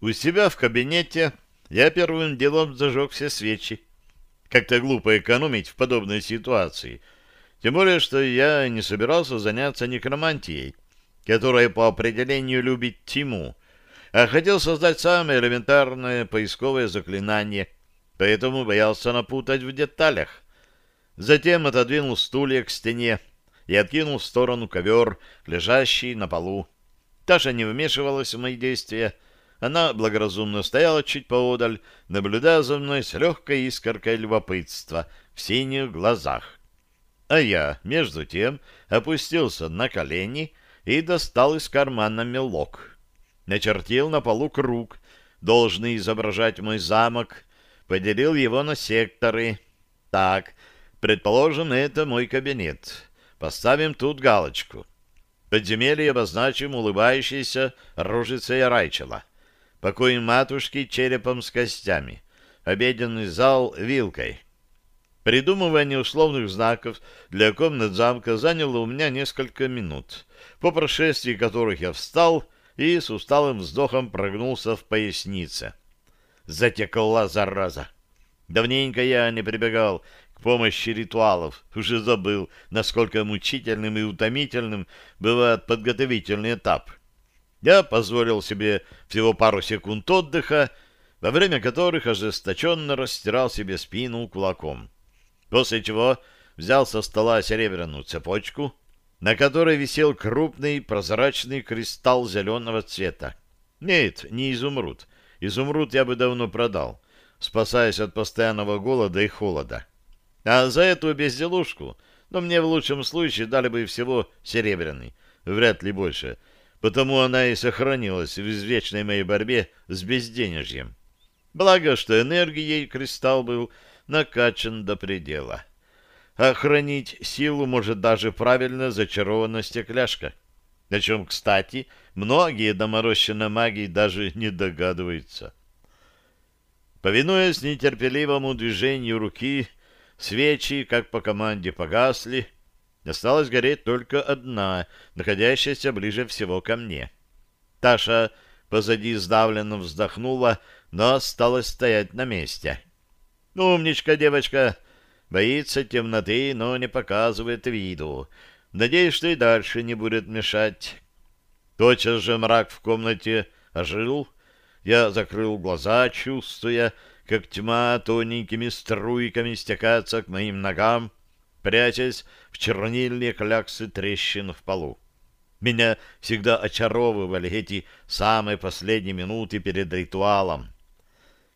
У себя в кабинете я первым делом зажег все свечи. Как-то глупо экономить в подобной ситуации. Тем более, что я не собирался заняться некромантией, которая по определению любит тьму, а хотел создать самое элементарное поисковое заклинание, поэтому боялся напутать в деталях. Затем отодвинул стулья к стене и откинул в сторону ковер, лежащий на полу. Таша не вмешивалась в мои действия, она благоразумно стояла чуть поодаль, наблюдая за мной с легкой искоркой любопытства в синих глазах. А я, между тем, опустился на колени и достал из кармана мелок. Начертил на полу круг, должный изображать мой замок, поделил его на секторы. Так, предположим, это мой кабинет. Поставим тут галочку. Подземелье обозначим улыбающейся рожицей Райчела покой матушки черепом с костями, обеденный зал вилкой. Придумывание условных знаков для комнат замка заняло у меня несколько минут, по прошествии которых я встал и с усталым вздохом прогнулся в пояснице. Затекла зараза. Давненько я не прибегал к помощи ритуалов, уже забыл, насколько мучительным и утомительным бывает подготовительный этап — я позволил себе всего пару секунд отдыха, во время которых ожесточенно растирал себе спину кулаком. После чего взял со стола серебряную цепочку, на которой висел крупный прозрачный кристалл зеленого цвета. Нет, не изумруд. Изумруд я бы давно продал, спасаясь от постоянного голода и холода. А за эту безделушку, но ну, мне в лучшем случае дали бы всего серебряный, вряд ли больше — потому она и сохранилась в извечной моей борьбе с безденежьем. Благо, что энергией кристалл был накачан до предела. Охранить силу может даже правильно зачарованная стекляшка, о чем, кстати, многие доморощенные маги даже не догадываются. Повинуясь нетерпеливому движению руки, свечи, как по команде, погасли, Осталась гореть только одна, находящаяся ближе всего ко мне. Таша позади сдавленно вздохнула, но осталась стоять на месте. «Умничка, девочка!» Боится темноты, но не показывает виду. Надеюсь, что и дальше не будет мешать. Тотчас же мрак в комнате ожил. Я закрыл глаза, чувствуя, как тьма тоненькими струйками стекается к моим ногам, прячась в чернильные кляксы трещин в полу. Меня всегда очаровывали эти самые последние минуты перед ритуалом,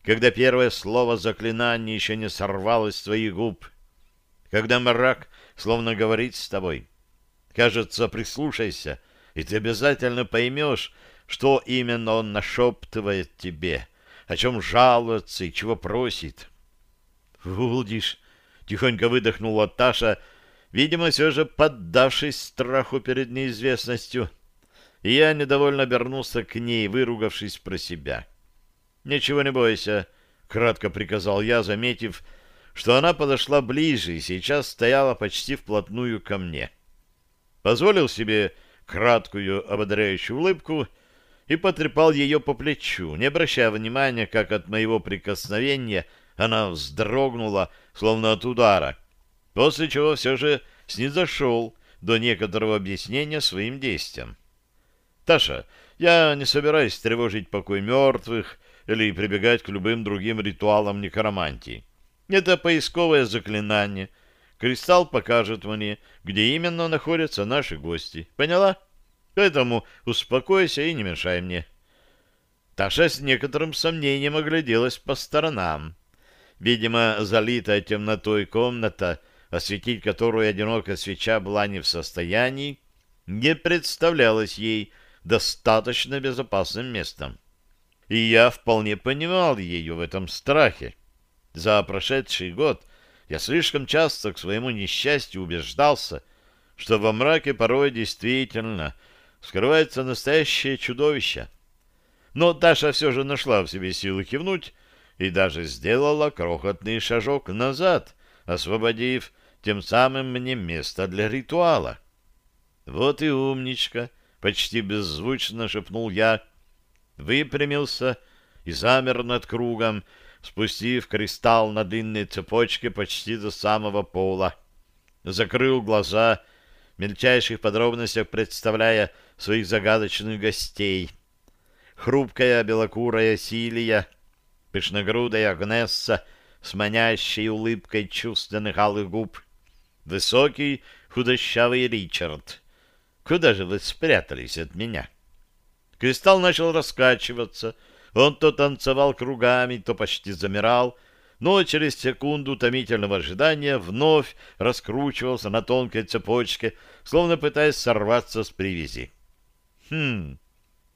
когда первое слово заклинания еще не сорвалось с твоих губ, когда мрак словно говорит с тобой. Кажется, прислушайся, и ты обязательно поймешь, что именно он нашептывает тебе, о чем жалуется и чего просит. «Вулдиш!» Тихонько выдохнула Таша, видимо, все же поддавшись страху перед неизвестностью. И я недовольно обернулся к ней, выругавшись про себя. «Ничего не бойся», — кратко приказал я, заметив, что она подошла ближе и сейчас стояла почти вплотную ко мне. Позволил себе краткую ободряющую улыбку и потрепал ее по плечу, не обращая внимания, как от моего прикосновения — она вздрогнула, словно от удара, после чего все же снизошел до некоторого объяснения своим действиям. «Таша, я не собираюсь тревожить покой мертвых или прибегать к любым другим ритуалам некромантии. Это поисковое заклинание. Кристалл покажет мне, где именно находятся наши гости. Поняла? Поэтому успокойся и не мешай мне». Таша с некоторым сомнением огляделась по сторонам. Видимо, залитая темнотой комната, осветить которую одинокая свеча была не в состоянии, не представлялась ей достаточно безопасным местом. И я вполне понимал ее в этом страхе. За прошедший год я слишком часто к своему несчастью убеждался, что во мраке порой действительно скрывается настоящее чудовище. Но Таша все же нашла в себе силы кивнуть и даже сделала крохотный шажок назад, освободив тем самым мне место для ритуала. «Вот и умничка!» — почти беззвучно шепнул я, выпрямился и замер над кругом, спустив кристалл на длинной цепочке почти до самого пола. Закрыл глаза, в мельчайших подробностях представляя своих загадочных гостей. Хрупкая белокурая Силия, пышногрудая Агнесса с манящей улыбкой чувственных алых губ, высокий худощавый Ричард. Куда же вы спрятались от меня? Кристалл начал раскачиваться — он то танцевал кругами, то почти замирал, но через секунду томительного ожидания вновь раскручивался на тонкой цепочке, словно пытаясь сорваться с привязи. Хм,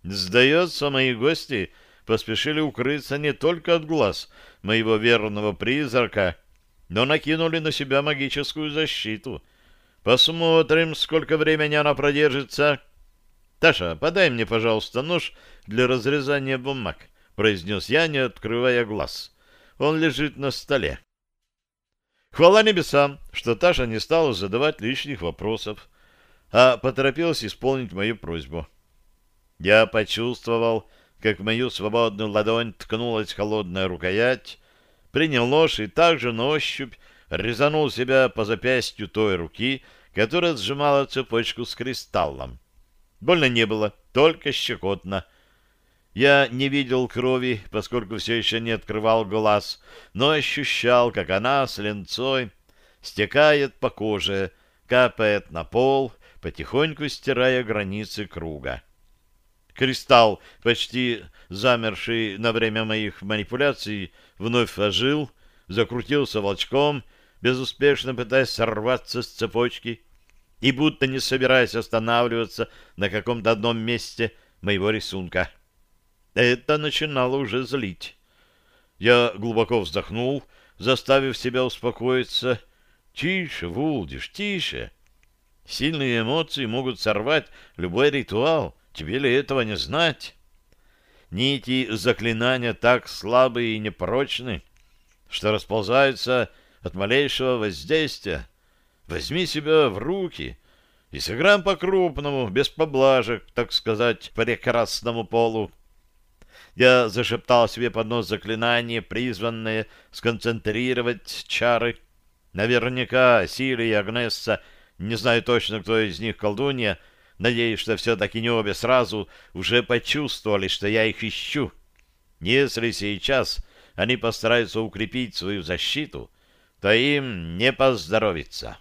сдается, мои гости поспешили укрыться не только от глаз моего верного призрака, но накинули на себя магическую защиту. Посмотрим, сколько времени она продержится. Таша, подай мне, пожалуйста, нож для разрезания бумаг, — произнес я, не открывая глаз. Он лежит на столе. Хвала небесам, что Таша не стала задавать лишних вопросов, а поторопилась исполнить мою просьбу. Я почувствовал, как в мою свободную ладонь ткнулась холодная рукоять, принял нож и также на ощупь резанул себя по запястью той руки, которая сжимала цепочку с кристаллом. Больно не было, только щекотно. Я не видел крови, поскольку все еще не открывал глаз, но ощущал, как она с ленцой стекает по коже, капает на пол, потихоньку стирая границы круга. Кристалл, почти замерший на время моих манипуляций, вновь ожил, закрутился волчком, безуспешно пытаясь сорваться с цепочки и будто не собираясь останавливаться на каком-то одном месте моего рисунка. Это начинало уже злить. Я глубоко вздохнул, заставив себя успокоиться. «Тише, Вулдиш, тише!» Сильные эмоции могут сорвать любой ритуал. Тебе ли этого не знать? Нити заклинания так слабые и непрочны, что расползаются от малейшего воздействия. Возьми себя в руки и сыграем по-крупному, без поблажек, так сказать, прекрасному полу. Я зашептал себе под нос заклинание, призванное сконцентрировать чары. Наверняка Сири и Агнесса, не знаю точно, кто из них колдунья, надеюсь, что все-таки не обе сразу уже почувствовали, что я их ищу. Если сейчас они постараются укрепить свою защиту, то им не поздоровится».